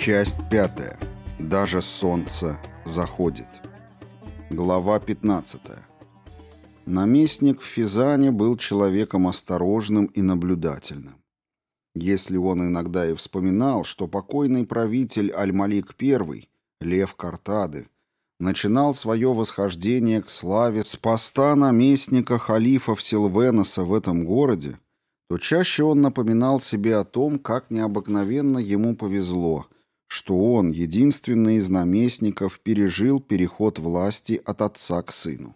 Часть пятая. Даже солнце заходит. Глава 15. Наместник в Физане был человеком осторожным и наблюдательным. Если он иногда и вспоминал, что покойный правитель Аль-Малик I, Лев Картады, начинал свое восхождение к славе с поста наместника халифов Силвеноса в этом городе, то чаще он напоминал себе о том, как необыкновенно ему повезло, что он, единственный из наместников, пережил переход власти от отца к сыну.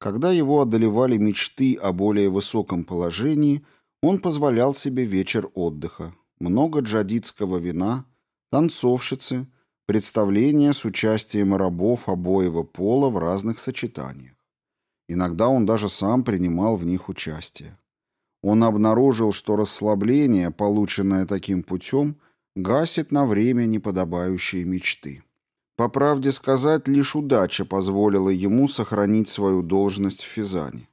Когда его одолевали мечты о более высоком положении, он позволял себе вечер отдыха, много джадитского вина, танцовщицы, представления с участием рабов обоего пола в разных сочетаниях. Иногда он даже сам принимал в них участие. Он обнаружил, что расслабление, полученное таким путем, гасит на время неподобающие мечты. По правде сказать, лишь удача позволила ему сохранить свою должность в Физане.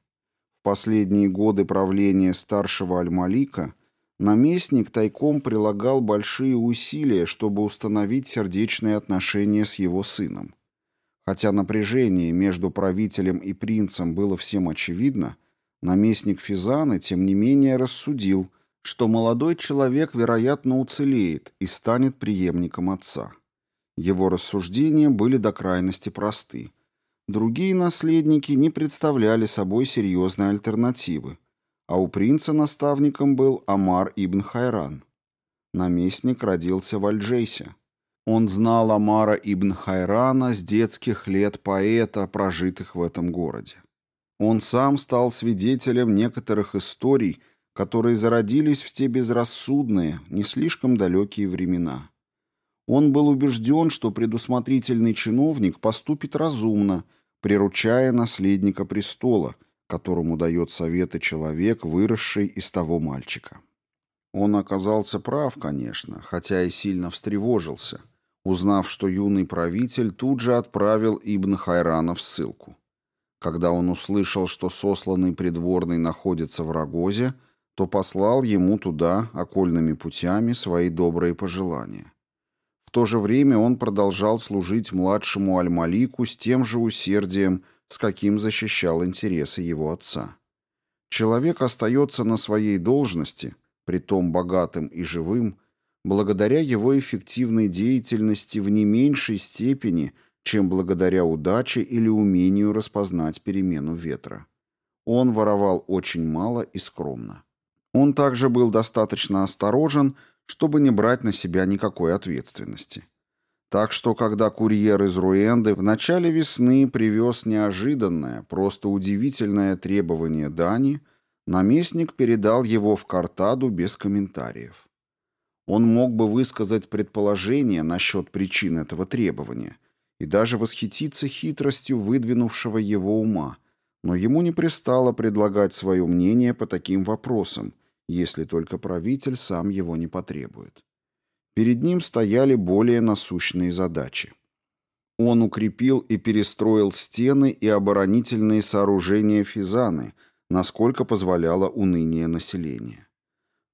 В последние годы правления старшего Аль-Малика наместник тайком прилагал большие усилия, чтобы установить сердечные отношения с его сыном. Хотя напряжение между правителем и принцем было всем очевидно, Наместник Физаны, тем не менее, рассудил, что молодой человек, вероятно, уцелеет и станет преемником отца. Его рассуждения были до крайности просты. Другие наследники не представляли собой серьезной альтернативы, а у принца наставником был Амар ибн Хайран. Наместник родился в Альджейсе. Он знал Амара ибн Хайрана с детских лет поэта, прожитых в этом городе. Он сам стал свидетелем некоторых историй, которые зародились в те безрассудные, не слишком далекие времена. Он был убежден, что предусмотрительный чиновник поступит разумно, приручая наследника престола, которому дает советы человек, выросший из того мальчика. Он оказался прав, конечно, хотя и сильно встревожился, узнав, что юный правитель тут же отправил Ибн Хайрана в ссылку. Когда он услышал, что сосланный придворный находится в Рогозе, то послал ему туда окольными путями свои добрые пожелания. В то же время он продолжал служить младшему Аль-Малику с тем же усердием, с каким защищал интересы его отца. Человек остается на своей должности, притом богатым и живым, благодаря его эффективной деятельности в не меньшей степени – чем благодаря удаче или умению распознать перемену ветра. Он воровал очень мало и скромно. Он также был достаточно осторожен, чтобы не брать на себя никакой ответственности. Так что, когда курьер из Руэнды в начале весны привез неожиданное, просто удивительное требование Дани, наместник передал его в Картаду без комментариев. Он мог бы высказать предположение насчет причин этого требования – и даже восхититься хитростью выдвинувшего его ума, но ему не пристало предлагать свое мнение по таким вопросам, если только правитель сам его не потребует. Перед ним стояли более насущные задачи. Он укрепил и перестроил стены и оборонительные сооружения Физаны, насколько позволяло уныние населения.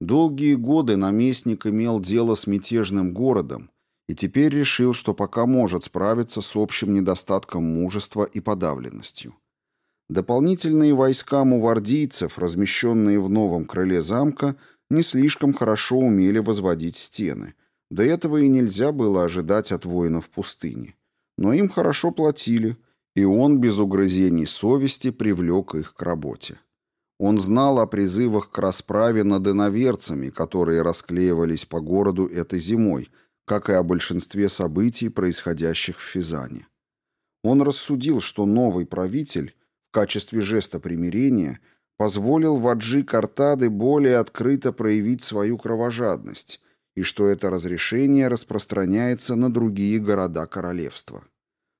Долгие годы наместник имел дело с мятежным городом, и теперь решил, что пока может справиться с общим недостатком мужества и подавленностью. Дополнительные войска мувардийцев, размещенные в новом крыле замка, не слишком хорошо умели возводить стены. До этого и нельзя было ожидать от воинов пустыни. Но им хорошо платили, и он без угрызений совести привлек их к работе. Он знал о призывах к расправе над иноверцами, которые расклеивались по городу этой зимой – как и о большинстве событий, происходящих в Физане. Он рассудил, что новый правитель качестве жеста примирения позволил Ваджи Картады более открыто проявить свою кровожадность и что это разрешение распространяется на другие города королевства.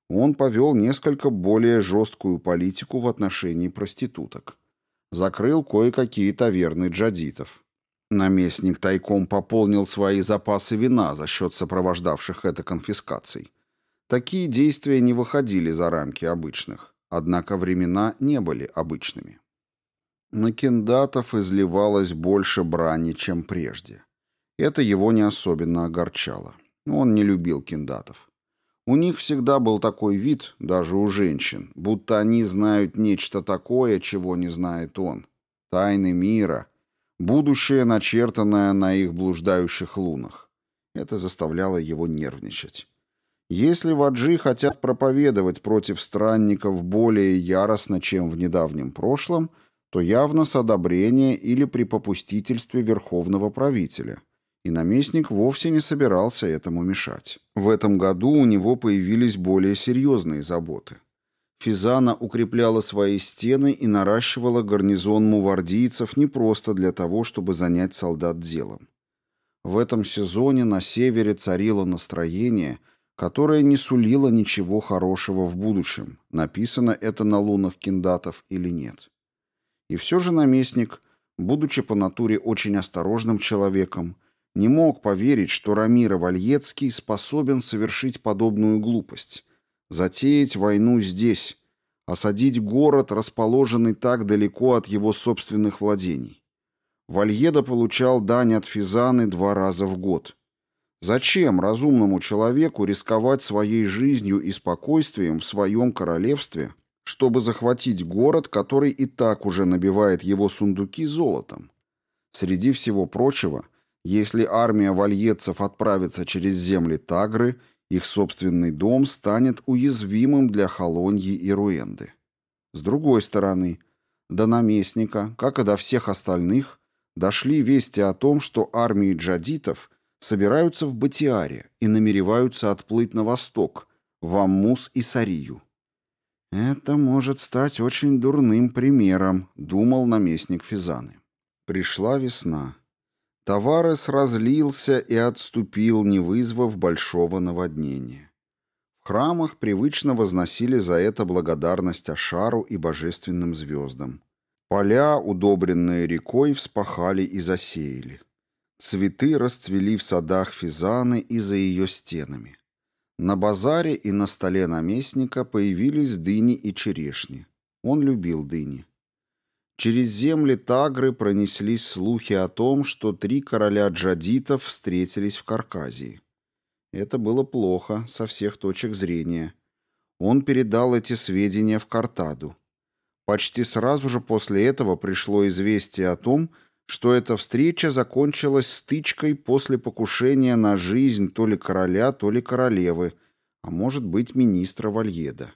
Он повел несколько более жесткую политику в отношении проституток. Закрыл кое-какие таверны джадитов. Наместник тайком пополнил свои запасы вина за счет сопровождавших это конфискаций. Такие действия не выходили за рамки обычных, однако времена не были обычными. На кендатов изливалось больше брани, чем прежде. Это его не особенно огорчало. Он не любил киндатов. У них всегда был такой вид, даже у женщин, будто они знают нечто такое, чего не знает он. Тайны мира, будущее, начертанное на их блуждающих лунах. Это заставляло его нервничать. Если ваджи хотят проповедовать против странников более яростно, чем в недавнем прошлом, то явно с одобрения или при попустительстве верховного правителя – и наместник вовсе не собирался этому мешать. В этом году у него появились более серьезные заботы. Физана укрепляла свои стены и наращивала гарнизон мувардийцев не просто для того, чтобы занять солдат делом. В этом сезоне на севере царило настроение, которое не сулило ничего хорошего в будущем, написано это на лунах киндатов или нет. И все же наместник, будучи по натуре очень осторожным человеком, не мог поверить, что Рамира Вальецкий способен совершить подобную глупость. Затеять войну здесь, осадить город, расположенный так далеко от его собственных владений. Вальеда получал дань от Физаны два раза в год. Зачем разумному человеку рисковать своей жизнью и спокойствием в своем королевстве, чтобы захватить город, который и так уже набивает его сундуки золотом? Среди всего прочего – если армия вальетцев отправится через земли Тагры, их собственный дом станет уязвимым для Холоньи и Руэнды. С другой стороны, до наместника, как и до всех остальных, дошли вести о том, что армии джадитов собираются в Батиаре и намереваются отплыть на восток, в Аммус и Сарию. «Это может стать очень дурным примером», — думал наместник Физаны. Пришла весна. Таварес разлился и отступил, не вызвав большого наводнения. В храмах привычно возносили за это благодарность Ашару и божественным звездам. Поля, удобренные рекой, вспахали и засеяли. Цветы расцвели в садах Физаны и за ее стенами. На базаре и на столе наместника появились дыни и черешни. Он любил дыни. Через земли Тагры пронеслись слухи о том, что три короля джадитов встретились в Карказии. Это было плохо со всех точек зрения. Он передал эти сведения в Картаду. Почти сразу же после этого пришло известие о том, что эта встреча закончилась стычкой после покушения на жизнь то ли короля, то ли королевы, а может быть министра Вальеда.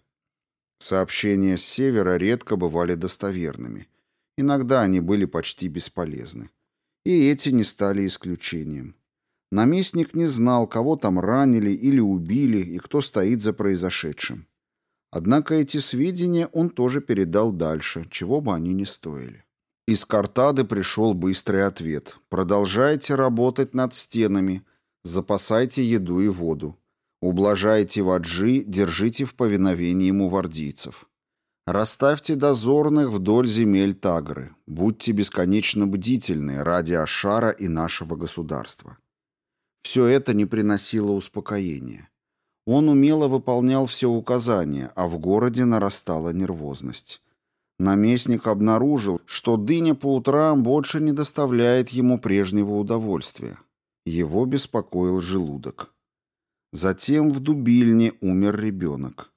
Сообщения с севера редко бывали достоверными – Иногда они были почти бесполезны. И эти не стали исключением. Наместник не знал, кого там ранили или убили и кто стоит за произошедшим. Однако эти сведения он тоже передал дальше, чего бы они ни стоили. Из Картады пришел быстрый ответ. «Продолжайте работать над стенами, запасайте еду и воду. Ублажайте ваджи, держите в повиновении мувардийцев». Расставьте дозорных вдоль земель Тагры. Будьте бесконечно бдительны ради Ашара и нашего государства. Все это не приносило успокоения. Он умело выполнял все указания, а в городе нарастала нервозность. Наместник обнаружил, что дыня по утрам больше не доставляет ему прежнего удовольствия. Его беспокоил желудок. Затем в Дубильне умер ребенок.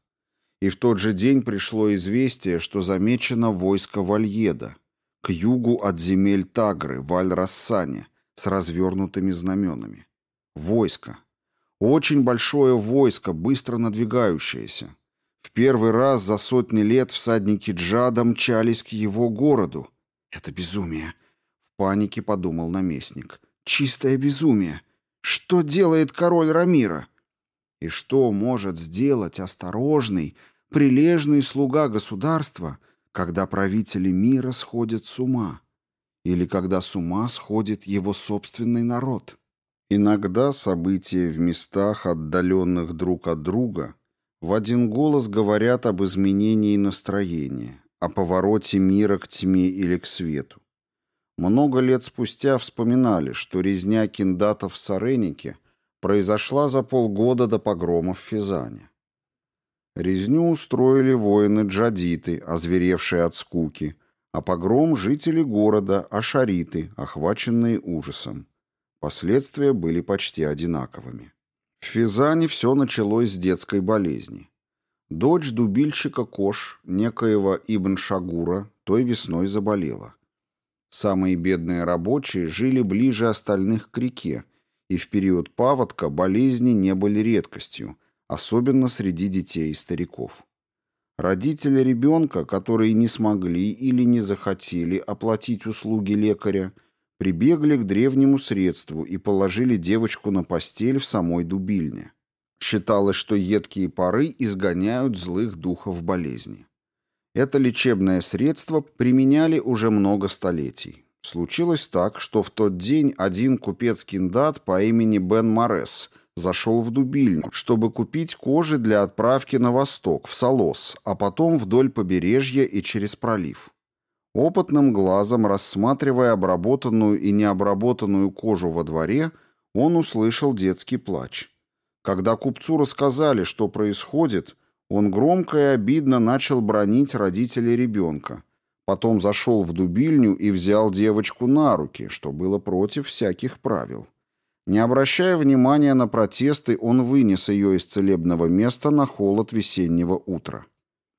И в тот же день пришло известие, что замечено войско Вальеда к югу от земель Тагры в Аль-Рассане с развернутыми знаменами. Войско. Очень большое войско, быстро надвигающееся. В первый раз за сотни лет всадники Джада мчались к его городу. Это безумие. В панике подумал наместник. Чистое безумие. Что делает король Рамира? И что может сделать осторожный, прилежный слуга государства, когда правители мира сходят с ума, или когда с ума сходит его собственный народ. Иногда события в местах, отдаленных друг от друга, в один голос говорят об изменении настроения, о повороте мира к тьме или к свету. Много лет спустя вспоминали, что резня киндатов в Саренике произошла за полгода до погрома в Физане. Резню устроили воины-джадиты, озверевшие от скуки, а погром жители города, ашариты, охваченные ужасом. Последствия были почти одинаковыми. В Физане все началось с детской болезни. Дочь дубильщика Кош, некоего Ибн Шагура, той весной заболела. Самые бедные рабочие жили ближе остальных к реке, и в период паводка болезни не были редкостью, особенно среди детей и стариков. Родители ребенка, которые не смогли или не захотели оплатить услуги лекаря, прибегли к древнему средству и положили девочку на постель в самой дубильне. Считалось, что едкие пары изгоняют злых духов болезни. Это лечебное средство применяли уже много столетий. Случилось так, что в тот день один купец-киндат по имени Бен Морес зашел в Дубильню, чтобы купить кожи для отправки на восток, в Солос, а потом вдоль побережья и через пролив. Опытным глазом, рассматривая обработанную и необработанную кожу во дворе, он услышал детский плач. Когда купцу рассказали, что происходит, он громко и обидно начал бронить родителей ребенка. Потом зашел в дубильню и взял девочку на руки, что было против всяких правил. Не обращая внимания на протесты, он вынес ее из целебного места на холод весеннего утра.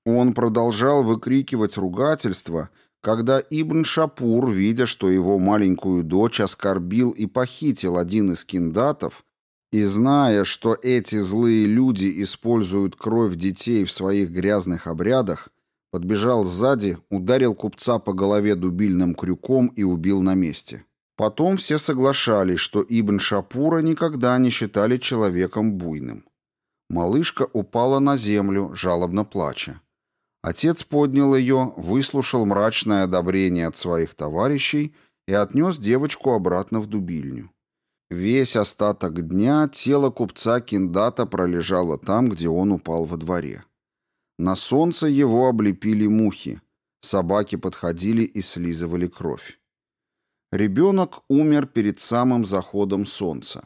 Он продолжал выкрикивать ругательства, когда Ибн Шапур, видя, что его маленькую дочь оскорбил и похитил один из киндатов, и зная, что эти злые люди используют кровь детей в своих грязных обрядах, подбежал сзади, ударил купца по голове дубильным крюком и убил на месте. Потом все соглашались, что Ибн Шапура никогда не считали человеком буйным. Малышка упала на землю, жалобно плача. Отец поднял ее, выслушал мрачное одобрение от своих товарищей и отнес девочку обратно в дубильню. Весь остаток дня тело купца Киндата пролежало там, где он упал во дворе. На солнце его облепили мухи. Собаки подходили и слизывали кровь. Ребенок умер перед самым заходом солнца.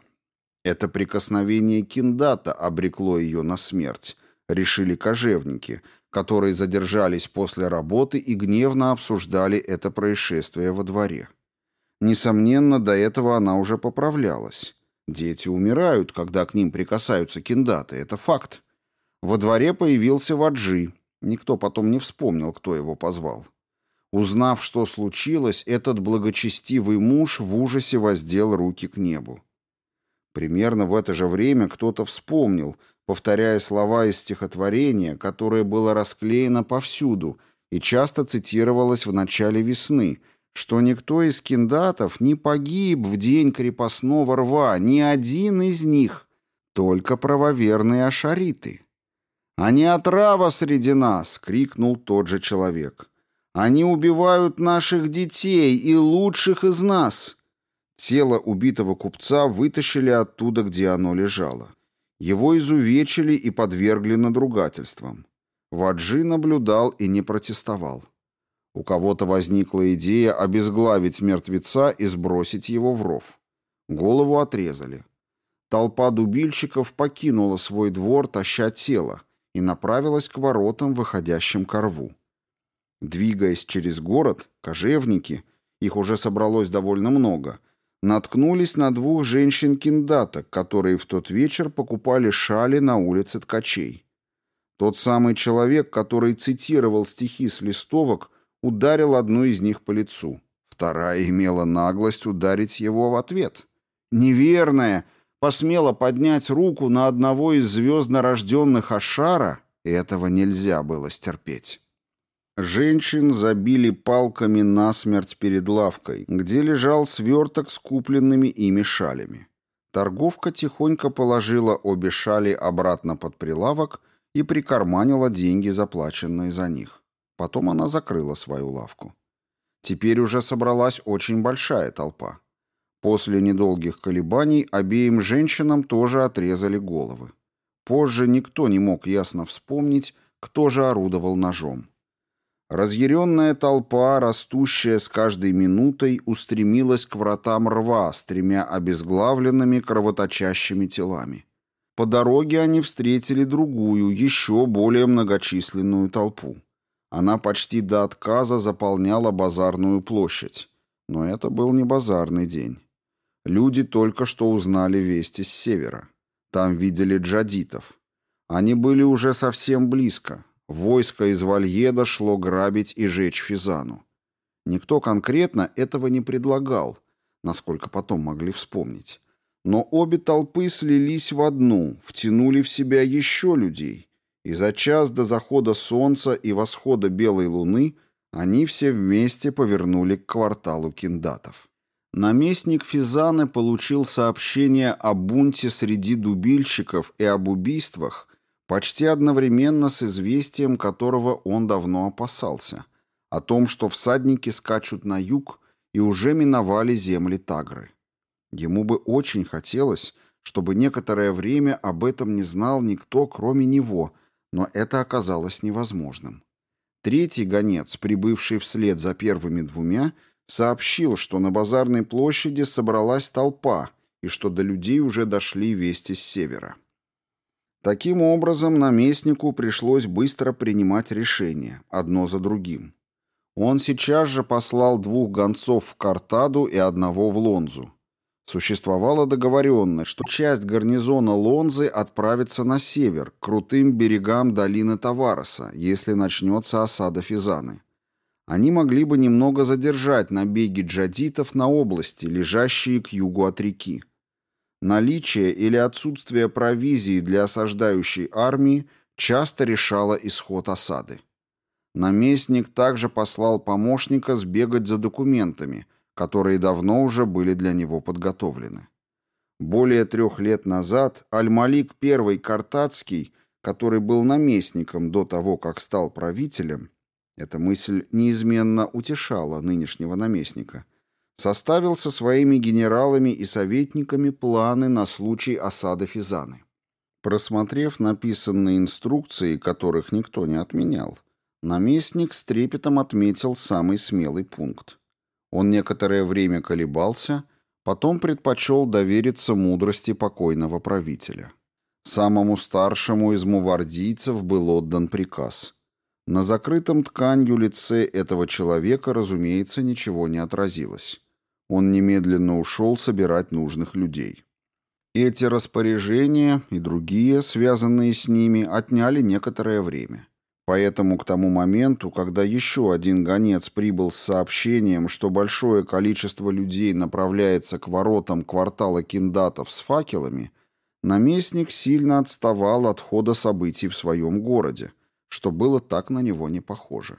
Это прикосновение Киндата обрекло ее на смерть, решили кожевники, которые задержались после работы и гневно обсуждали это происшествие во дворе. Несомненно, до этого она уже поправлялась. Дети умирают, когда к ним прикасаются киндаты, это факт. Во дворе появился Ваджи. Никто потом не вспомнил, кто его позвал. Узнав, что случилось, этот благочестивый муж в ужасе воздел руки к небу. Примерно в это же время кто-то вспомнил, повторяя слова из стихотворения, которое было расклеено повсюду и часто цитировалось в начале весны – что никто из киндатов не погиб в день крепостного рва, ни один из них, только правоверные ашариты. «Они отрава среди нас!» — крикнул тот же человек. «Они убивают наших детей и лучших из нас!» Тело убитого купца вытащили оттуда, где оно лежало. Его изувечили и подвергли надругательствам. Ваджи наблюдал и не протестовал. У кого-то возникла идея обезглавить мертвеца и сбросить его в ров. Голову отрезали. Толпа дубильщиков покинула свой двор, таща тело, и направилась к воротам, выходящим к рву. Двигаясь через город, кожевники, их уже собралось довольно много, наткнулись на двух женщин-киндаток, которые в тот вечер покупали шали на улице ткачей. Тот самый человек, который цитировал стихи с листовок, ударил одну из них по лицу. Вторая имела наглость ударить его в ответ. Неверная посмела поднять руку на одного из звездно-рожденных Ашара, и этого нельзя было стерпеть. Женщин забили палками насмерть перед лавкой, где лежал сверток с купленными ими шалями. Торговка тихонько положила обе шали обратно под прилавок и прикарманила деньги, заплаченные за них. Потом она закрыла свою лавку. Теперь уже собралась очень большая толпа. После недолгих колебаний обеим женщинам тоже отрезали головы. Позже никто не мог ясно вспомнить, кто же орудовал ножом. Разъяренная толпа, растущая с каждой минутой, устремилась к вратам рва с тремя обезглавленными кровоточащими телами. По дороге они встретили другую, еще более многочисленную толпу. Она почти до отказа заполняла базарную площадь. Но это был не базарный день. Люди только что узнали вести с севера. Там видели джадитов. Они были уже совсем близко. Войско из Вальеда шло грабить и жечь Физану. Никто конкретно этого не предлагал, насколько потом могли вспомнить. Но обе толпы слились в одну, втянули в себя еще людей, и за час до захода солнца и восхода белой луны они все вместе повернули к кварталу киндатов. Наместник Физаны получил сообщение о бунте среди дубильщиков и об убийствах почти одновременно с известием, которого он давно опасался, о том, что всадники скачут на юг и уже миновали земли Тагры. Ему бы очень хотелось, чтобы некоторое время об этом не знал никто, кроме него, но это оказалось невозможным. Третий гонец, прибывший вслед за первыми двумя, сообщил, что на базарной площади собралась толпа и что до людей уже дошли вести с севера. Таким образом, наместнику пришлось быстро принимать решения, одно за другим. Он сейчас же послал двух гонцов в Картаду и одного в Лонзу. Существовала договоренность, что часть гарнизона Лонзы отправится на север, к крутым берегам долины Тавароса, если начнется осада Физаны. Они могли бы немного задержать набеги джадитов на области, лежащие к югу от реки. Наличие или отсутствие провизии для осаждающей армии часто решало исход осады. Наместник также послал помощника сбегать за документами – которые давно уже были для него подготовлены. Более трех лет назад Аль-Малик I Картацкий, который был наместником до того, как стал правителем, эта мысль неизменно утешала нынешнего наместника, составил со своими генералами и советниками планы на случай осады Физаны. Просмотрев написанные инструкции, которых никто не отменял, наместник с трепетом отметил самый смелый пункт. Он некоторое время колебался, потом предпочел довериться мудрости покойного правителя. Самому старшему из мувардийцев был отдан приказ. На закрытом тканью лице этого человека, разумеется, ничего не отразилось. Он немедленно ушел собирать нужных людей. Эти распоряжения и другие, связанные с ними, отняли некоторое время. Поэтому к тому моменту, когда еще один гонец прибыл с сообщением, что большое количество людей направляется к воротам квартала киндатов с факелами, наместник сильно отставал от хода событий в своем городе, что было так на него не похоже.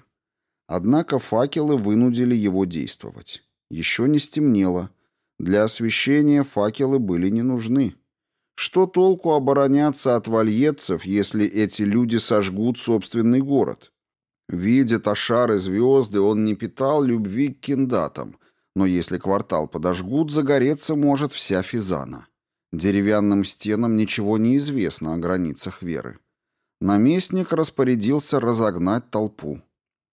Однако факелы вынудили его действовать. Еще не стемнело. Для освещения факелы были не нужны. Что толку обороняться от вальетцев, если эти люди сожгут собственный город? Видя ташары звезды, он не питал любви к киндатам, но если квартал подожгут, загореться может вся Физана. Деревянным стенам ничего не известно о границах веры. Наместник распорядился разогнать толпу.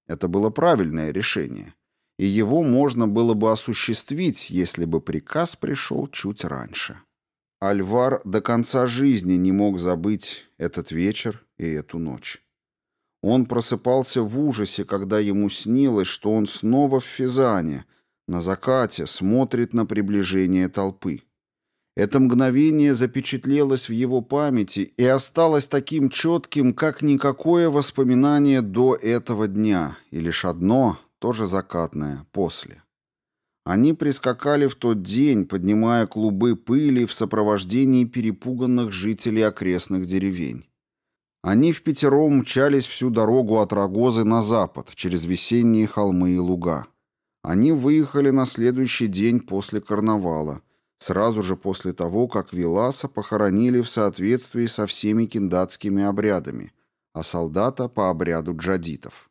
Это было правильное решение, и его можно было бы осуществить, если бы приказ пришел чуть раньше. Альвар до конца жизни не мог забыть этот вечер и эту ночь. Он просыпался в ужасе, когда ему снилось, что он снова в Физане, на закате, смотрит на приближение толпы. Это мгновение запечатлелось в его памяти и осталось таким четким, как никакое воспоминание до этого дня, и лишь одно, тоже закатное, после. Они прискакали в тот день, поднимая клубы пыли в сопровождении перепуганных жителей окрестных деревень. Они в пятером мчались всю дорогу от Рогозы на запад, через весенние холмы и луга. Они выехали на следующий день после карнавала, сразу же после того, как Виласа похоронили в соответствии со всеми киндатскими обрядами, а солдата по обряду джадитов.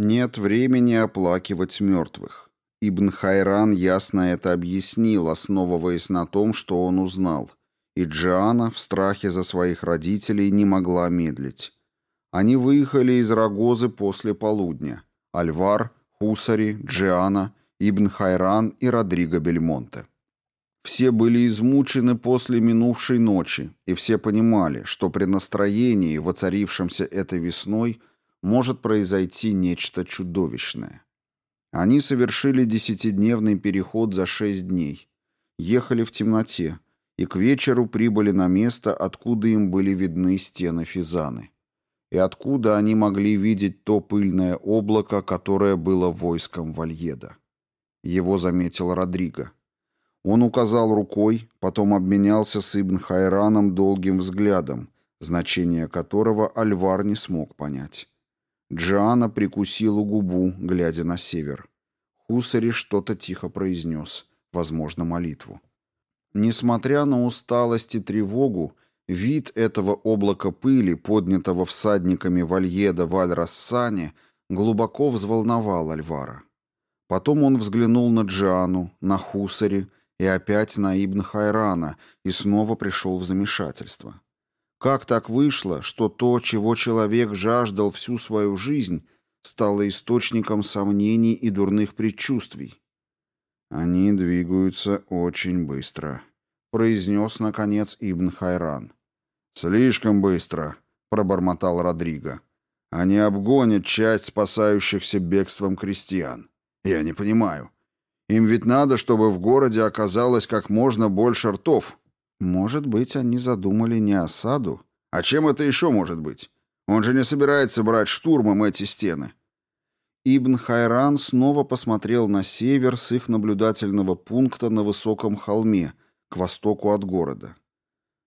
Нет времени оплакивать мертвых. Ибн Хайран ясно это объяснил, основываясь на том, что он узнал. И Джиана в страхе за своих родителей не могла медлить. Они выехали из Рогозы после полудня. Альвар, Хусари, Джиана, Ибн Хайран и Родриго Бельмонте. Все были измучены после минувшей ночи, и все понимали, что при настроении, воцарившемся этой весной, может произойти нечто чудовищное. Они совершили десятидневный переход за шесть дней. Ехали в темноте, и к вечеру прибыли на место, откуда им были видны стены Физаны, и откуда они могли видеть то пыльное облако, которое было войском Вальеда. Его заметил Родриго. Он указал рукой, потом обменялся с Ибн Хайраном долгим взглядом, значение которого Альвар не смог понять. Джиана прикусила губу, глядя на север. Хусари что-то тихо произнес, возможно, молитву. Несмотря на усталость и тревогу, вид этого облака пыли, поднятого всадниками Вальеда в Аль-Рассане, глубоко взволновал Альвара. Потом он взглянул на Джиану, на Хусари и опять на Ибн Хайрана и снова пришел в замешательство. Как так вышло, что то, чего человек жаждал всю свою жизнь, стало источником сомнений и дурных предчувствий? «Они двигаются очень быстро», — произнес, наконец, Ибн Хайран. «Слишком быстро», — пробормотал Родриго. «Они обгонят часть спасающихся бегством крестьян. Я не понимаю. Им ведь надо, чтобы в городе оказалось как можно больше ртов. Может быть, они задумали не осаду? А чем это еще может быть? Он же не собирается брать штурмом эти стены. Ибн Хайран снова посмотрел на север с их наблюдательного пункта на высоком холме, к востоку от города.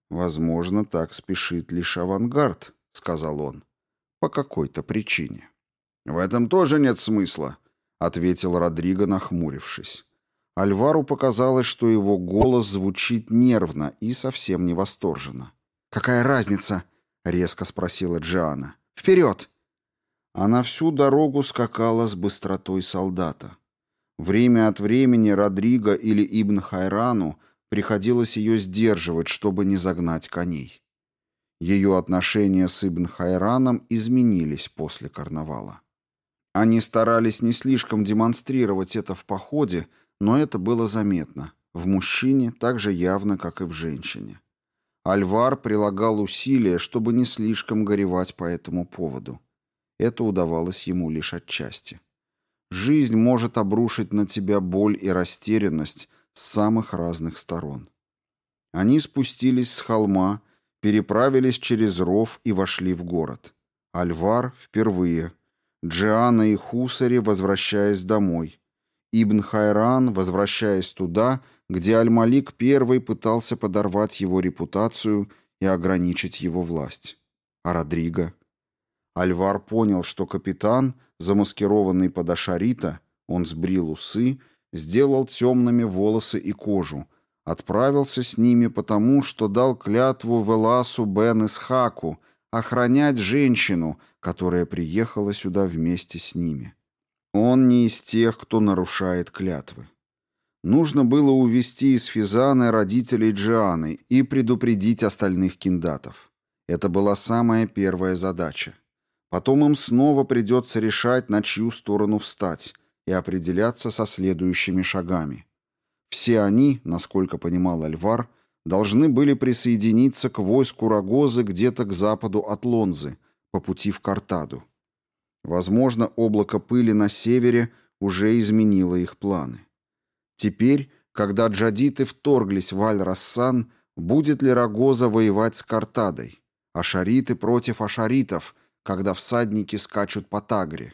«Возможно, так спешит лишь авангард», — сказал он, — «по какой-то причине». «В этом тоже нет смысла», — ответил Родриго, нахмурившись. Альвару показалось, что его голос звучит нервно и совсем не восторженно. «Какая разница?» — резко спросила Джиана. «Вперед!» Она всю дорогу скакала с быстротой солдата. Время от времени Родриго или Ибн Хайрану приходилось ее сдерживать, чтобы не загнать коней. Ее отношения с Ибн Хайраном изменились после карнавала. Они старались не слишком демонстрировать это в походе, но это было заметно. В мужчине так же явно, как и в женщине. Альвар прилагал усилия, чтобы не слишком горевать по этому поводу. Это удавалось ему лишь отчасти. Жизнь может обрушить на тебя боль и растерянность с самых разных сторон. Они спустились с холма, переправились через ров и вошли в город. Альвар впервые. Джиана и Хусари, возвращаясь домой. Ибн Хайран, возвращаясь туда, где Аль-Малик первый пытался подорвать его репутацию и ограничить его власть. А Родриго? Альвар понял, что капитан, замаскированный под Ашарита, он сбрил усы, сделал темными волосы и кожу, отправился с ними потому, что дал клятву Веласу бен Исхаку охранять женщину, которая приехала сюда вместе с ними. Он не из тех, кто нарушает клятвы. Нужно было увести из Физаны родителей Джианы и предупредить остальных киндатов. Это была самая первая задача. Потом им снова придется решать, на чью сторону встать, и определяться со следующими шагами. Все они, насколько понимал Альвар, должны были присоединиться к войску Рогозы где-то к западу от Лонзы, по пути в Картаду. Возможно, облако пыли на севере уже изменило их планы. Теперь, когда джадиты вторглись в Аль-Рассан, будет ли Рогоза воевать с Картадой? Ашариты против ашаритов, когда всадники скачут по Тагре?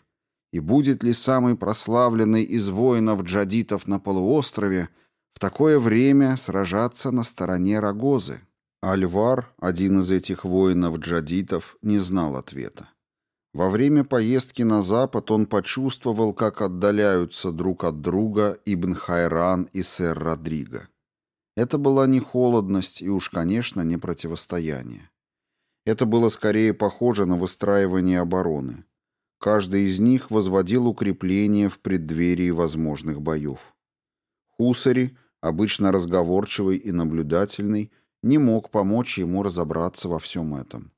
И будет ли самый прославленный из воинов джадитов на полуострове в такое время сражаться на стороне Рогозы? Альвар, один из этих воинов-джадитов, не знал ответа. Во время поездки на запад он почувствовал, как отдаляются друг от друга Ибн Хайран и сэр Родриго. Это была не холодность и уж, конечно, не противостояние. Это было скорее похоже на выстраивание обороны. Каждый из них возводил укрепления в преддверии возможных боев. Хусари, обычно разговорчивый и наблюдательный, не мог помочь ему разобраться во всем этом.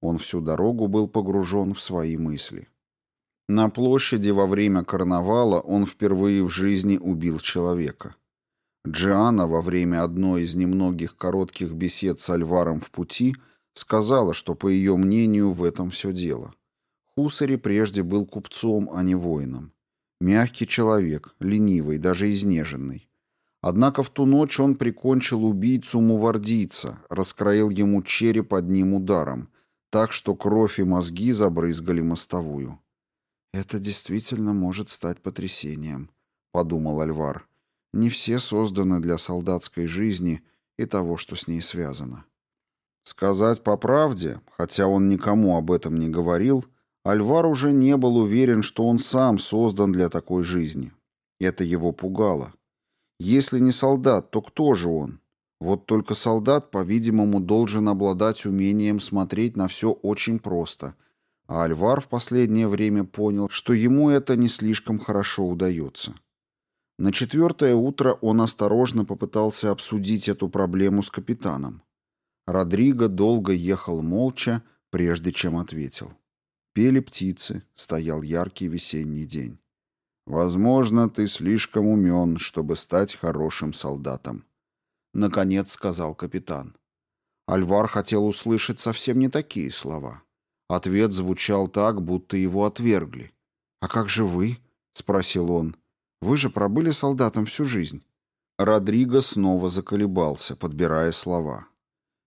Он всю дорогу был погружен в свои мысли. На площади во время карнавала он впервые в жизни убил человека. Джиана во время одной из немногих коротких бесед с Альваром в пути сказала, что, по ее мнению, в этом все дело. Хусари прежде был купцом, а не воином. Мягкий человек, ленивый, даже изнеженный. Однако в ту ночь он прикончил убийцу мувардийца, раскроил ему череп одним ударом, так что кровь и мозги забрызгали мостовую. «Это действительно может стать потрясением», — подумал Альвар. «Не все созданы для солдатской жизни и того, что с ней связано». Сказать по правде, хотя он никому об этом не говорил, Альвар уже не был уверен, что он сам создан для такой жизни. Это его пугало. Если не солдат, то кто же он? Вот только солдат, по-видимому, должен обладать умением смотреть на все очень просто. А Альвар в последнее время понял, что ему это не слишком хорошо удается. На четвертое утро он осторожно попытался обсудить эту проблему с капитаном. Родриго долго ехал молча, прежде чем ответил. Пели птицы, стоял яркий весенний день. «Возможно, ты слишком умен, чтобы стать хорошим солдатом», — наконец сказал капитан. Альвар хотел услышать совсем не такие слова. Ответ звучал так, будто его отвергли. «А как же вы?» — спросил он. «Вы же пробыли солдатом всю жизнь». Родриго снова заколебался, подбирая слова.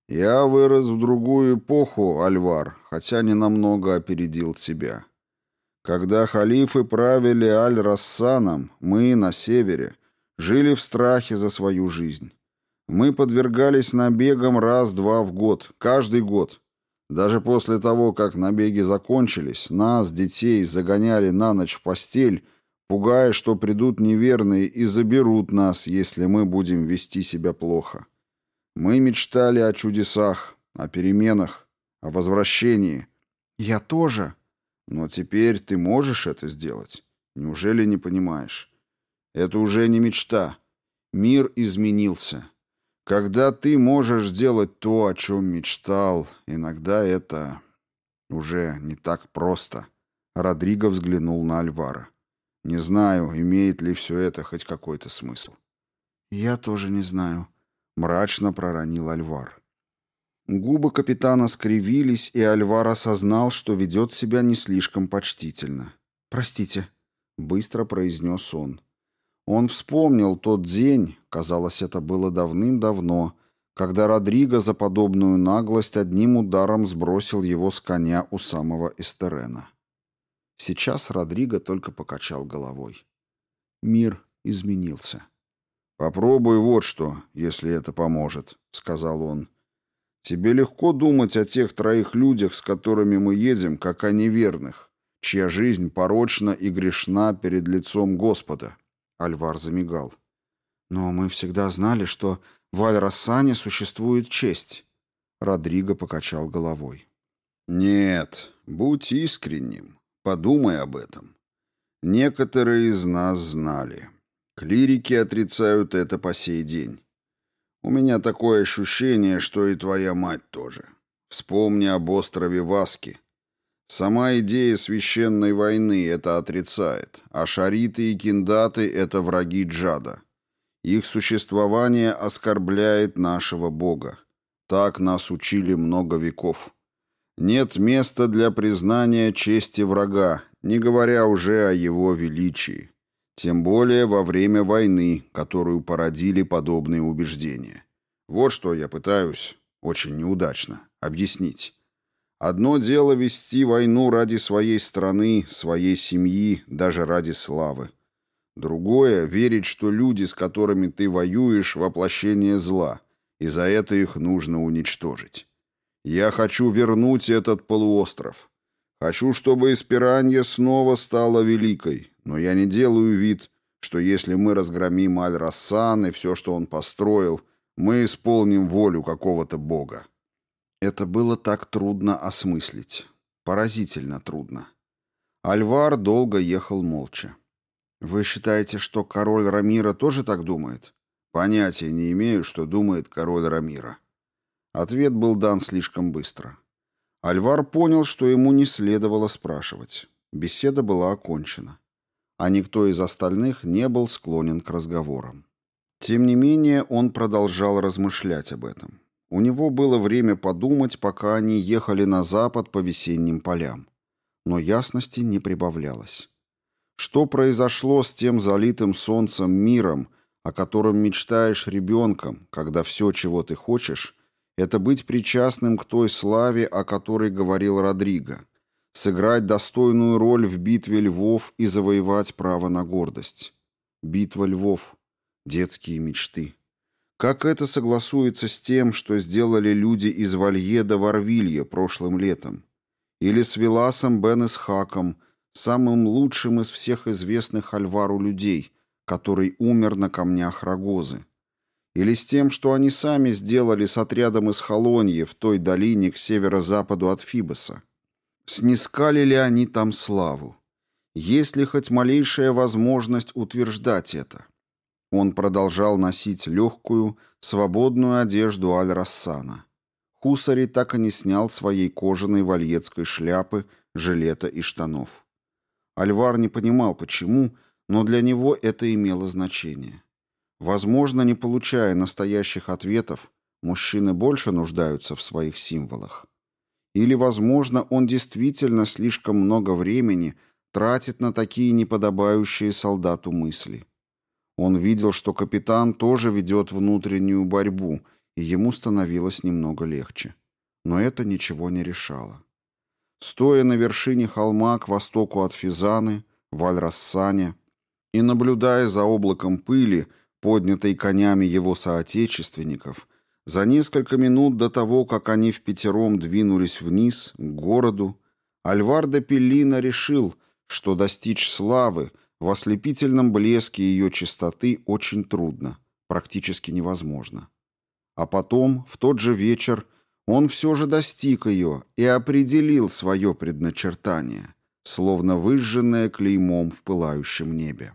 Я вырос в другую эпоху, Альвар, хотя не намного опередил тебя. Когда халифы правили Аль-Рассаном, мы на севере жили в страхе за свою жизнь. Мы подвергались набегам раз-два в год, каждый год. Даже после того, как набеги закончились, нас, детей, загоняли на ночь в постель, пугая, что придут неверные и заберут нас, если мы будем вести себя плохо. Мы мечтали о чудесах, о переменах, о возвращении. Я тоже. Но теперь ты можешь это сделать? Неужели не понимаешь? Это уже не мечта. Мир изменился. Когда ты можешь делать то, о чем мечтал, иногда это уже не так просто. Родриго взглянул на Альвара. Не знаю, имеет ли все это хоть какой-то смысл. Я тоже не знаю мрачно проронил Альвар. Губы капитана скривились, и Альвар осознал, что ведет себя не слишком почтительно. «Простите», — быстро произнес он. Он вспомнил тот день, казалось, это было давным-давно, когда Родриго за подобную наглость одним ударом сбросил его с коня у самого Эстерена. Сейчас Родриго только покачал головой. Мир изменился. «Попробуй вот что, если это поможет», — сказал он. «Тебе легко думать о тех троих людях, с которыми мы едем, как о неверных, чья жизнь порочна и грешна перед лицом Господа». Альвар замигал. «Но мы всегда знали, что в Аль-Рассане существует честь». Родриго покачал головой. «Нет, будь искренним. Подумай об этом. Некоторые из нас знали». Клирики отрицают это по сей день. У меня такое ощущение, что и твоя мать тоже. Вспомни об острове Васки. Сама идея священной войны это отрицает, а шариты и киндаты — это враги джада. Их существование оскорбляет нашего Бога. Так нас учили много веков. Нет места для признания чести врага, не говоря уже о его величии. Тем более во время войны, которую породили подобные убеждения. Вот что я пытаюсь, очень неудачно, объяснить. Одно дело вести войну ради своей страны, своей семьи, даже ради славы. Другое — верить, что люди, с которыми ты воюешь, — воплощение зла, и за это их нужно уничтожить. Я хочу вернуть этот полуостров. Хочу, чтобы Эсперанье снова стала великой, но я не делаю вид, что если мы разгромим Аль-Рассан и все, что он построил, мы исполним волю какого-то бога. Это было так трудно осмыслить. Поразительно трудно. Альвар долго ехал молча. «Вы считаете, что король Рамира тоже так думает?» «Понятия не имею, что думает король Рамира». Ответ был дан слишком быстро. Альвар понял, что ему не следовало спрашивать. Беседа была окончена а никто из остальных не был склонен к разговорам. Тем не менее, он продолжал размышлять об этом. У него было время подумать, пока они ехали на запад по весенним полям. Но ясности не прибавлялось. Что произошло с тем залитым солнцем миром, о котором мечтаешь ребенком, когда все, чего ты хочешь, это быть причастным к той славе, о которой говорил Родриго, сыграть достойную роль в битве львов и завоевать право на гордость. Битва львов. Детские мечты. Как это согласуется с тем, что сделали люди из Вальеда в Орвилье прошлым летом? Или с Виласом Бен Исхаком, самым лучшим из всех известных Альвару людей, который умер на камнях Рогозы? Или с тем, что они сами сделали с отрядом из Холоньи в той долине к северо-западу от Фибоса? Снискали ли они там славу? Есть ли хоть малейшая возможность утверждать это? Он продолжал носить легкую, свободную одежду Аль-Рассана. Хусари так и не снял своей кожаной вальетской шляпы, жилета и штанов. Альвар не понимал, почему, но для него это имело значение. Возможно, не получая настоящих ответов, мужчины больше нуждаются в своих символах. Или, возможно, он действительно слишком много времени тратит на такие неподобающие солдату мысли. Он видел, что капитан тоже ведет внутреннюю борьбу, и ему становилось немного легче. Но это ничего не решало. Стоя на вершине холма к востоку от Физаны, в Аль-Рассане, и наблюдая за облаком пыли, поднятой конями его соотечественников, за несколько минут до того, как они в пятером двинулись вниз, к городу, Альвардо Пеллина решил, что достичь славы — в ослепительном блеске ее чистоты очень трудно, практически невозможно. А потом, в тот же вечер, он все же достиг ее и определил свое предначертание, словно выжженное клеймом в пылающем небе.